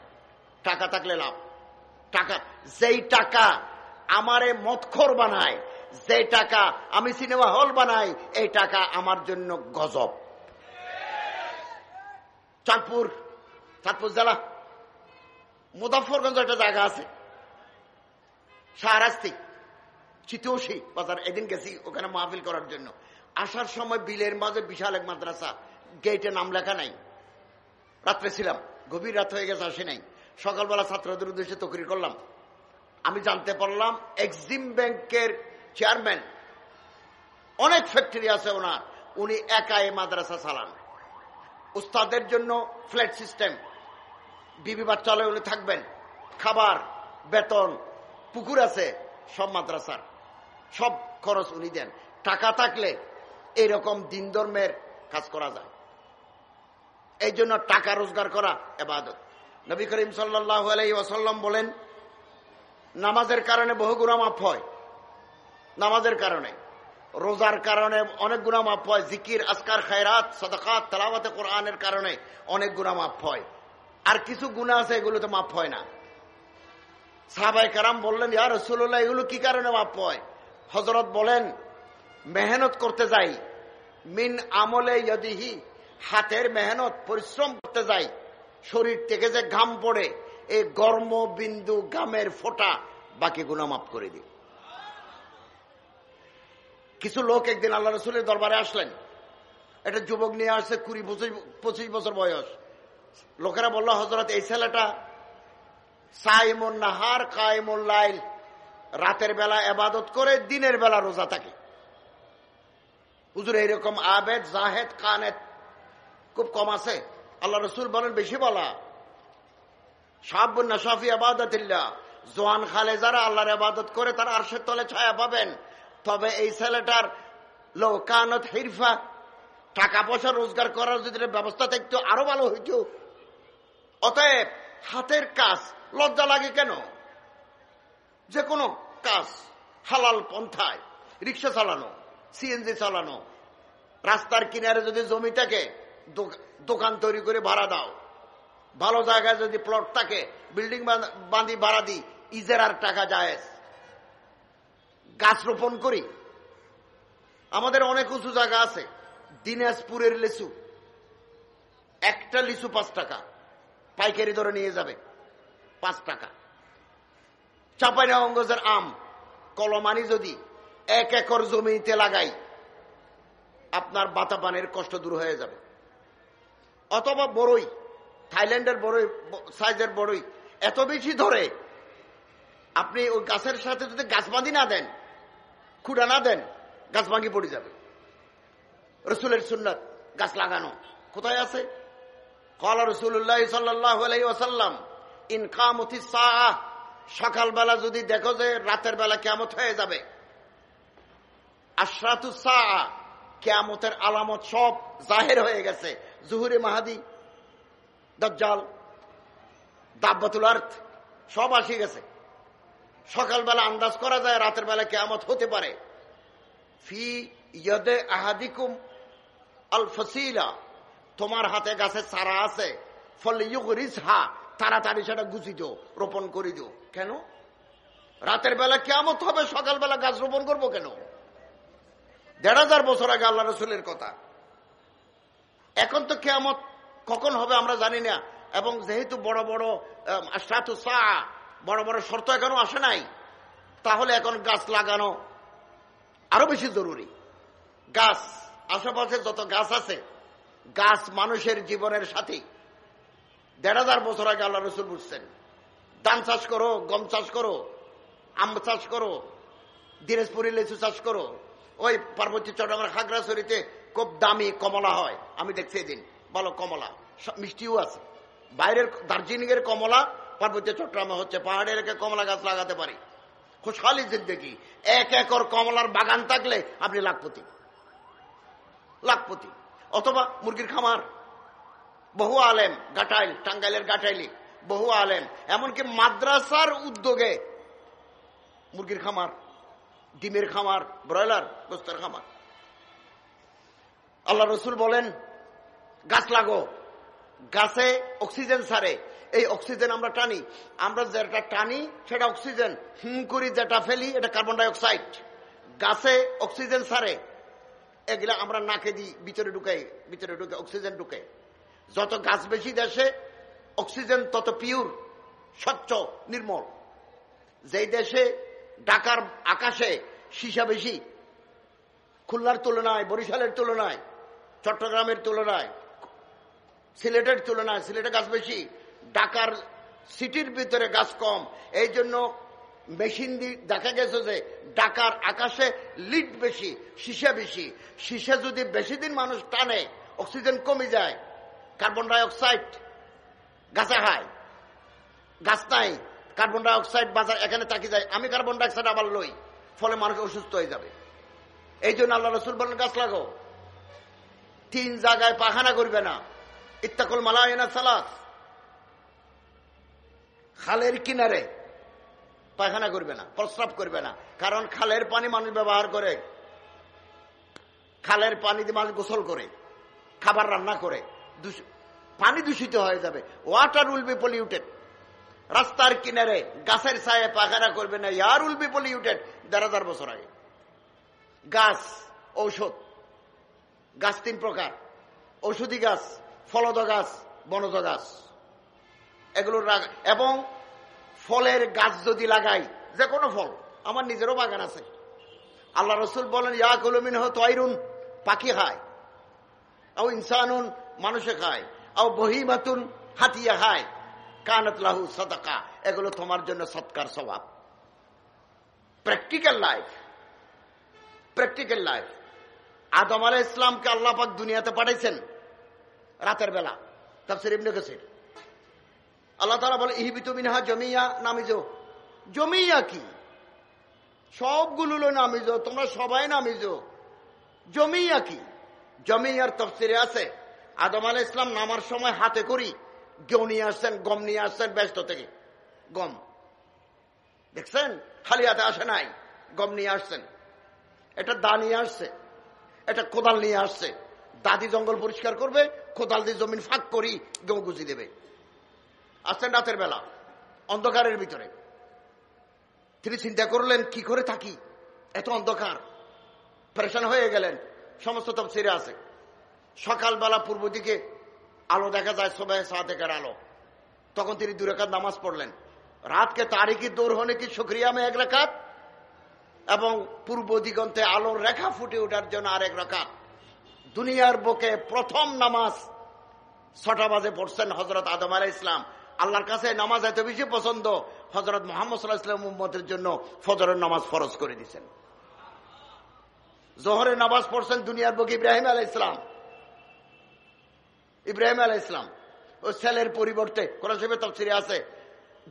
টাকা থাকলে লাভ। টাকা, যেই টাকা আমারে মতখর বানায় যে টাকা আমি সিনেমা হল বানাই, এই টাকা আমার জন্য গজব। চাঁদপুর চাঁদপুর জেলা। মুজাফরগঞ্জ একটা জায়গা আছে। শাহরাস্তি, চিতোষী বাজার। এদিন গেছি ওখানে মাহফিল করার জন্য। আসার সময় বিলের মাঝে বিশাল এক মাদ্রাসা গেটে নাম লেখা নাই। রাত্রে ছিলাম। গভীর রাত হয়ে গেছে, আসে নাই। সকালবেলা ছাত্রদের উদ্দেশ্যে তকরি করলাম। আমি জানতে পারলাম, এক্সিম ব্যাংকের চেয়ারম্যান, অনেক ফ্যাক্টরি আছে ওনার। উনি একা এই মাদ্রাসা চালান। উস্তাদের জন্য ফ্ল্যাট সিস্টেম। বিবি বাচ্চালয় উনি থাকবেন। খাবার, বেতন, পুকুর আছে, সব মাদ্রাসার। সব খরচ উনি দেন। টাকা থাকলে এরকম দিন ধর্মের কাজ করা যায়। এই জন্য টাকা রোজগার করা এবাদত। নবী করিম সাল্লাহ আলাই বলেন, নামাজের কারণে বহু গুণা মাফ হয়। নামাজের কারণে। রোজার কারণে অনেক গুণা মাফ হয়। জিকির আসকার খায়রাত, সদকাত তালাবাতে কোরআনের কারণে অনেক গুণা মাফ হয়। আর কিছু গুণা আছে এগুলো তো মাফ হয় না। সাহাবাই কারাম বললেন, ইয়া রসুল্লাহ এগুলো কি কারণে মাফ হয়? হজরত বলেন, মেহনত করতে যাই। মিন আমলে যদিহি হাতের মেহনত, পরিশ্রম করতে যাই, শরীর থেকে যে ঘাম পড়ে, এই গর্ম বিন্দু গামের ফোটা, বাকি গুণা মাফ করে দিই। কিছু লোক একদিন আল্লাহ রসুলের দরবারে আসলেন। একটা যুবক নিয়ে আসছে কুড়ি পঁচিশ বছর বয়স। লোকেরা বলল হজরত এই ছেলেটা সাইমুন নাহার, কায়মুল লাইল। রাতের বেলা এবাদত করে, দিনের বেলা রোজা থাকে। হুজুর, এইরকম আবেদ, জাহেদ কানেদ খুব কম আছে। আল্লাহ রসুল বলেন, বেশি বলা। সাবুন্না শাফি আবাদতিল্লা জোয়ান খালে যারা আল্লাহর আবাদত করে তার আরশের তলে ছায়া পাবেন। তবে এই ছেলেটার লোকানত হিরফা টাকা পয়সা রোজগার করার যদি ব্যবস্থা থাকতো, আরও ভালো হইত। অতএব হাতের কাজ, লজ্জা লাগে কেন? যে কোনো কাজ, হালাল পন্থায়, রিক্সা চালানো, সিএনজি চালানো, রাস্তার কিনারে যদি জমি থাকে দোকান তৈরি করে ভাড়া দাও। ভালো জায়গায় যদি প্লট থাকে বিল্ডিং বাঁধি ভাড়া দিই ইজেরার টাকা যায় গাছ রোপণ করি। আমাদের অনেক উঁচু জায়গা আছে, দিনাজপুরের লিচু। একটা লিচু পাঁচ টাকা, পাইকারি ধরে নিয়ে যাবে, পাঁচ টাকা। চাপাইনগঞ্জের আম কলম কলমানি যদি এক একর জমিতে লাগাই, আপনার বাতা পানের কষ্ট দূর হয়ে যাবে। অথবা বড়ই, থাইল্যান্ডের বড়ই, সাইজের বড়ই, এত বেশি ধরে আপনি ওই গাছের সাথে যদি গাছ বাঁধি না দেন, খুঁড়া না দেন, গাছ ভাঙি পড়ে যাবে। রসুলের সুন্নত, গাছ লাগানো। কোথায় আছে? কলা রসুল্লাহ সাল্লাম ইনকামতি সকালবেলা যদি দেখো যে রাতের বেলা কেমত হয়ে যাবে। আশরাতু কেয়ামতের আলামত সব জাহের হয়ে গেছে। জুহুরে মাহাদি, দজ্জাল, দাব্বাতুল আর্থ, সব আসি গেছে। সকালবেলা আন্দাজ করা যায় রাতের বেলা কেয়ামত হতে পারে। ফি ইয়দে আহাদিকুম আল ফসিলা তোমার হাতে গাছে চারা আছে ফলে হা তাড়াতাড়ি সেটা গুছি দো রোপণ করে দো কেন? রাতের বেলা কেমত হবে, সকালবেলা গাছ রোপণ করব কেন? দেড় হাজার বছর আগে আল্লাহ রসুলের কথা। এখন তো কেয়ামত কখন হবে আমরা জানি না। এবং যেহেতু বড় বড় সাথু সা বড় বড় শর্ত এখনও আসে নাই, তাহলে এখন গাছ লাগানো আরও বেশি জরুরি। গাছ, আশেপাশে যত গাছ আছে, গাছ মানুষের জীবনের সাথে। দেড় হাজার বছর আগে আল্লাহ রসুল বুঝছেন ধান চাষ করো, গম চাষ করো, আম চাষ করো, দিনাজপুরি লেচু চাষ করো, ওই পার্বতী চট্টগ্রামের খাগড়াছড়িতে খুব দামি কমলা হয়। আমি দেখছি এদিন। ভালো কমলা। মিষ্টিও আছে। বাইরের দার্জিলিং এর কমলা, পার্বত্য চট্টগ্রামে হচ্ছে পাহাড়ি এলাকায় কমলা গাছ লাগাতে পারি। খুশহালি জিন্দগি। এক একর কমলার বাগান থাকলে আপনি লাখপতি। লাখপতি। অথবা মুরগির খামার। বহু আলেম, গাটাইল, টাঙ্গাইলের গাটাইলি, বহু আলেম। এমনকি মাদ্রাসার উদ্যোগে মুরগির খামার, ডিমের খামার, ব্রয়লার, গোস্তের খামার। আল্লাহ রসুল বলেন, গাছ লাগো। গাছে অক্সিজেন ছাড়ে এই অক্সিজেন আমরা টানি। আমরা যেটা টানি, সেটা অক্সিজেন। হুম করি যেটা ফেলি, এটা কার্বন ডাইঅক্সাইড। গাছে অক্সিজেন ছাড়ে এগুলা আমরা নাকে দিই, ভিতরে ঢুকাই, ভিতরে ঢুকে অক্সিজেন ঢুকে। যত গাছ বেশি দেশে, অক্সিজেন তত পিওর, স্বচ্ছ, নির্মল। যেই দেশে, ঢাকার আকাশে সীসা বেশি, খুলনার তুলনায়, বরিশালের তুলনায় চট্টগ্রামের তুলনায়, সিলেটের তুলনায়, সিলেটে গাছ বেশি, ঢাকার সিটির ভিতরে গাছ কম। এই জন্য মেশিন দিয়ে দেখা গেছে যে ঢাকার আকাশে লিড বেশি, সীসা বেশি। সীসা যদি বেশি দিন মানুষ টানে, অক্সিজেন কমে যায়, কার্বন ডাইঅক্সাইড গাছে খায়। গাছ নাই, কার্বন ডাইঅক্সাইড বাজার এখানে তাকি যায়। আমি কার্বন ডাইঅক্সাইড আবার লই, ফলে মানুষ অসুস্থ হয়ে যাবে। এই জন্য আল্লাহ রসুল বলেন, গাছ লাগো তিন জায়গায় পাখানা করবে না। ইত্তাকুল মালায়না সালাস খালের কিনারে পায়খানা করবে না, প্রস্রাব করবে না। কারণ খালের পানি মানুষ ব্যবহার করে। খালের পানি দিয়ে মানুষ গোসল করে, খাবার রান্না করে। পানি দূষিত হয়ে যাবে। ওয়াটার উইল বি পলিউটেড রাস্তার কিনারে গাছের ছায়ে পায়খানা করবে না। ইয়ার উইল বি পলিউটেড দেড় হাজার বছর আগে। গাছ, ঔষধ গাছ তিন প্রকার। ঔষধি গাছ, ফলদ গাছ, বনজ গাছ। এগুলোর এবং ফলের গাছ যদি লাগাই যে কোনো ফল, আমার নিজেরও বাগান আছে। আল্লাহ রসুল বলেন, ইয়া কলমিন হয়রুন পাখি খায়। আও ইনসানুন, মানুষে খায়। আও বহি বহিমাতুন, হাতিয়া খায়। কানত লাহু সদকা, এগুলো তোমার জন্য সৎকার স্বভাব। Practical life practical life Adam Allah ইসলামকে আল্লাপাক দুনিয়াতে পাঠাইছেন রাতের বেলা। তাফসির ইবনে কাসির। আল্লাহ তালা বলে, ইহিবিত মিনহা জমিয়া, নামিজ। জমিয়া কি? সবগুলো নামিজ, তোমরা সবাই নামিজ। জমিয়া কি? জমিয়ার তফসিরে আছে, আদম আলাহ ইসলাম নামার সময় হাতে করি কেউ নিয়ে আসছেন, গম নিয়ে আসছেন, ব্যস্ত থেকে। গম। দেখছেন? খালি হাতে আসে নাই, গম নিয়ে আসছেন। এটা দা নিয়ে আসছে। এটা কোদাল নিয়ে আসছে। দাদি জঙ্গল পরিষ্কার করবে, কোদাল দিয়ে জমিন ফাঁক করি গম গুজি দেবে। আসছেন রাতের বেলা, অন্ধকারের ভিতরে। তিনি চিন্তা করলেন, কি করে থাকি? এত অন্ধকার। পরেশান হয়ে গেলেন, সমস্ত তফসিরে আছে। সকালবেলা পূর্ব দিকে আলো দেখা যায় সবাই সাদেকের আলো। তখন তিনি দুরেকাত নামাজ পড়লেন। রাতকে তারিখি দৌড় হনে কি সুক্রিয়া মে এক রেখাত? এবং পূর্ব দিগন্তে আলোর রেখা ফুটে ওঠার জন্য আরেক রাকাত। দুনিয়ার বুকে প্রথম নামাজ ছটা বাজে পড়ছেন হজরত আদম আলাহ ইসলাম আল্লাহর কাছে নামাজ এত বেশি পছন্দ হজরত মোহাম্মদ সাল্লাহ ইসলাম জন্য ফজরের নামাজ ফরজ করে দিচ্ছেন জোহরের নামাজ পড়ছেন দুনিয়ার বুকে ইব্রাহিম আলাহ ইসলাম ইব্রাহিম আলাহ ইসলাম ও ছেলের পরিবর্তে, কোরআন শরীফের তফসিরে আছে,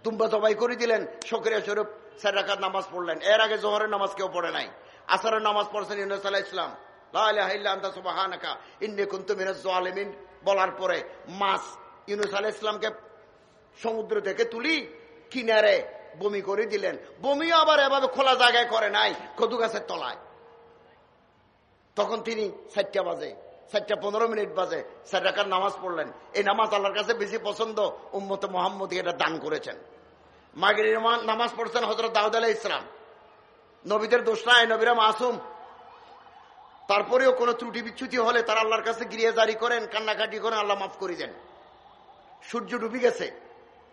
দুম্বা জবাই করে দিলেন শকরিয়া স্বরূপ চার রাখার নামাজ পড়লেন। এর আগে জোহরের নামাজ কেউ পড়ে নাই। আসরের নামাজ পড়ছেন ইউনুস ইসলাম। বলার পরে মাছ ইউনুস আলাহ ইসলামকে সমুদ্র থেকে তুলি কিনারে বমি করে দিলেন। বমি আবার এভাবে খোলা জায়গায় করে নাই, কদু গাছের তলায়। তখন তিনি চারটা বাজে, চারটা পনেরো মিনিট বাজে চার নামাজ পড়লেন। এই নামাজ আল্লাহর কাছে বেশি পছন্দ, উম্মত মোহাম্মদ এটা দান করেছেন। মাগের নামাজ পড়ছেন হজরত দাউদ আলাহ ইসলাম নবীদের দোষ নাই নবীরা মাসুম। তারপরেও কোনো ত্রুটি বিচ্ছুতি হলে তারা আল্লাহর কাছে গিরিয়ে জারি করেন, কান্নাকাটি করেন, আল্লাহ মাফ করে দেন। সূর্য ডুবি গেছে।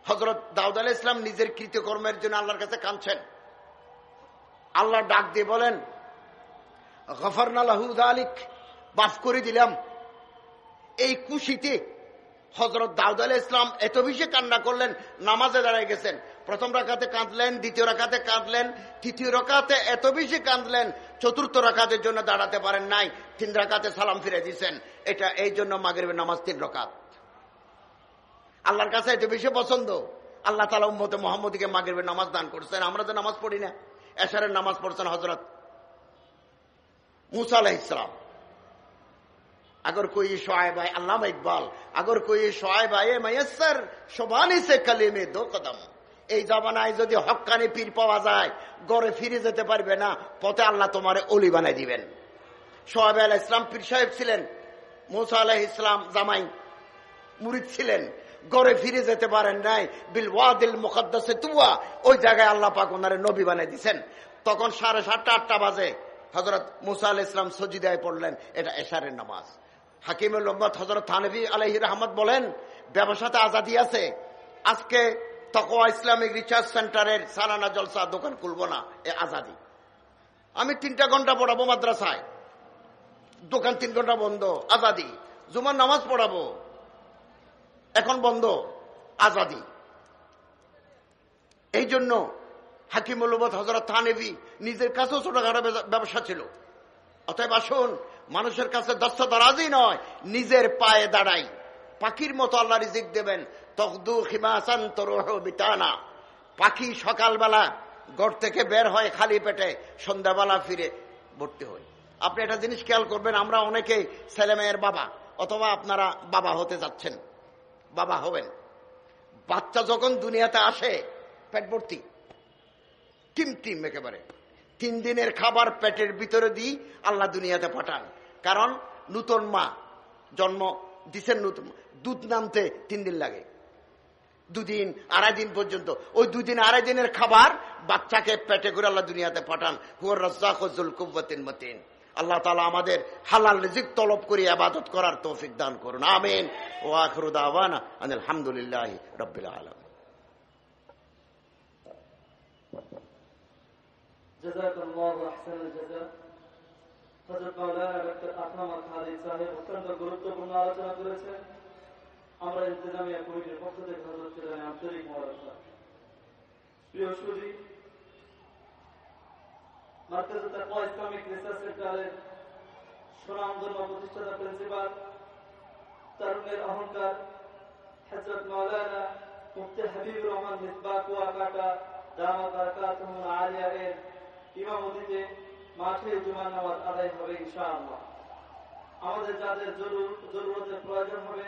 হজরত দাউদ আলাহ ইসলাম নিজের কৃতকর্মের জন্য আল্লাহর কাছে কাঁদছেন। আল্লাহ ডাক দিয়ে বলেন গফরনালাহুদ আলিক বাফ করে দিলাম। এই খুশিতে হজরত দাউদ আলাহ ইসলাম এত বেশি কান্না করলেন, নামাজে দাঁড়ায় গেছেন। প্রথম রাখাতে কাঁদলেন দ্বিতীয় রাখাতে কাঁদলেন তৃতীয় রাখাতে এত বেশি কাঁদলেন চতুর্থ রাখাতের জন্য দাঁড়াতে পারেন নাই তিন রাখাতে সালাম ফিরে দিচ্ছেন এটা এই জন্য মাগের নামাজ তিন রকাত আল্লাহর কাছে এত বেশি পছন্দ আল্লাহ তালা উম্মতে মোহাম্মদকে মাগের নামাজ দান করছেন আমরা তো নামাজ পড়ি না এশারের নামাজ পড়ছেন হজরত মুসা আলাহ ইসলাম अगर कोई शोएब आए अल्लाह इकबाल अगर कोई शोएब आए मैसर शोभानी से कले में दो कदम এই জমানায় যদি হকানি পীর পাওয়া যায়, গড়ে ফিরে যেতে পারবে না, পথে আল্লাহ তোমার অলি বানাই দিবেন। সোহাব আল ইসলাম পীর সাহেব ছিলেন, মুসা আলাহ ইসলাম জামাই মুরিদ ছিলেন, গড়ে ফিরে যেতে পারেন নাই, বিল ওয়াদিল মুকদ্দাসে তুয়া, ওই জায়গায় আল্লাহ পাক ওনারে নবী বানিয়ে দিচ্ছেন তখন সাড়ে সাতটা, আটটা বাজে হজরত মুসা আল ইসলাম সজিদায় পড়লেন, এটা এশারের নামাজ। হাকিমুল উম্মত হজরত থানভি আলহি রহমত বলেন, ব্যবসাতে আজাদি আছে, আজকে তকোয়া ইসলামিক রিসার্চ সেন্টারের সালানা জলসা দোকান খুলবো না, এ আজাদি। আমি তিনটা ঘণ্টা পড়াবো মাদ্রাসায়। দোকান তিন ঘণ্টা বন্ধ, আজাদি। জুমার নামাজ পড়াবো, এখন বন্ধ, আজাদি। এই জন্য হাকিমুলবত হজরত থানেবি নিজের কাছেও ছোটখাটো ব্যবসা ছিল। অতএব আসুন, মানুষের কাছে দস্ত দরাজই নয়, নিজের পায়ে দাঁড়াই। পাখির মতো আল্লাহ রিজিক দেবেন পাখি সকালবেলা গড় থেকে বের হয় খালি পেটে, সন্ধ্যাবেলা ফিরে ভর্তি হয়। আপনি একটা জিনিস খেয়াল করবেন, আমরা অনেকে ছেলে মেয়ের বাবা, অথবা আপনারা বাবা হতে যাচ্ছেন, বাবা হবেন। বাচ্চা যখন দুনিয়াতে আসে, পেট ভর্তি টিম টিম একেবারে। তিন দিনের খাবার পেটের ভিতরে দিই, আল্লাহ দুনিয়াতে পাঠান। কারণ নূতন মা জন্ম দিচ্ছেন নতুন দুধ নামতে তিন দিন লাগে। দুদিন আড়াই দিন পর্যন্ত ওই দুদিন আড়াই দিনের খাবার বাচ্চাকে পেটে করে আল্লাহ দুনিয়াতে পাঠান হুয়ার রাজ্জাক কুব্বতিন মতিন আল্লাহ তালা আমাদের হালাল রিজিক তলব করে আবাদত করার তৌফিক দান করুন আমিন ও আখরুদাওয়ানা আলহামদুলিল্লাহ রবিল আলম جزاك الله احسن الجزاء হযরত মাওলানা ডক্টর আহমদ খালিদ সাহেব অত্যন্ত গুরুত্বপূর্ণ আলোচনা করেছেন আমরা ইন্তেজামিয়া কমিটির পক্ষ থেকে হযরতকে জানাই আন্তরিক মোবারকবাদ প্রিয় তাকওয়া ইসলামিক রিসার্চ সেন্টারের সুনামধন্য প্রতিষ্ঠাতা প্রিন্সিপাল, তরুণের অহংকার, হযরত মাওলানা মুফতি হাবিবুর রহমান মিসবাহ কুয়াকাটা দামাত বারাকাতুহুম আলিয়া এর ইমামতিতে মাঠে জুমার নামাজ আদায় হবে ইনশাআল্লাহ। আমাদের যাদের জরুর জরুরতের প্রয়োজন হবে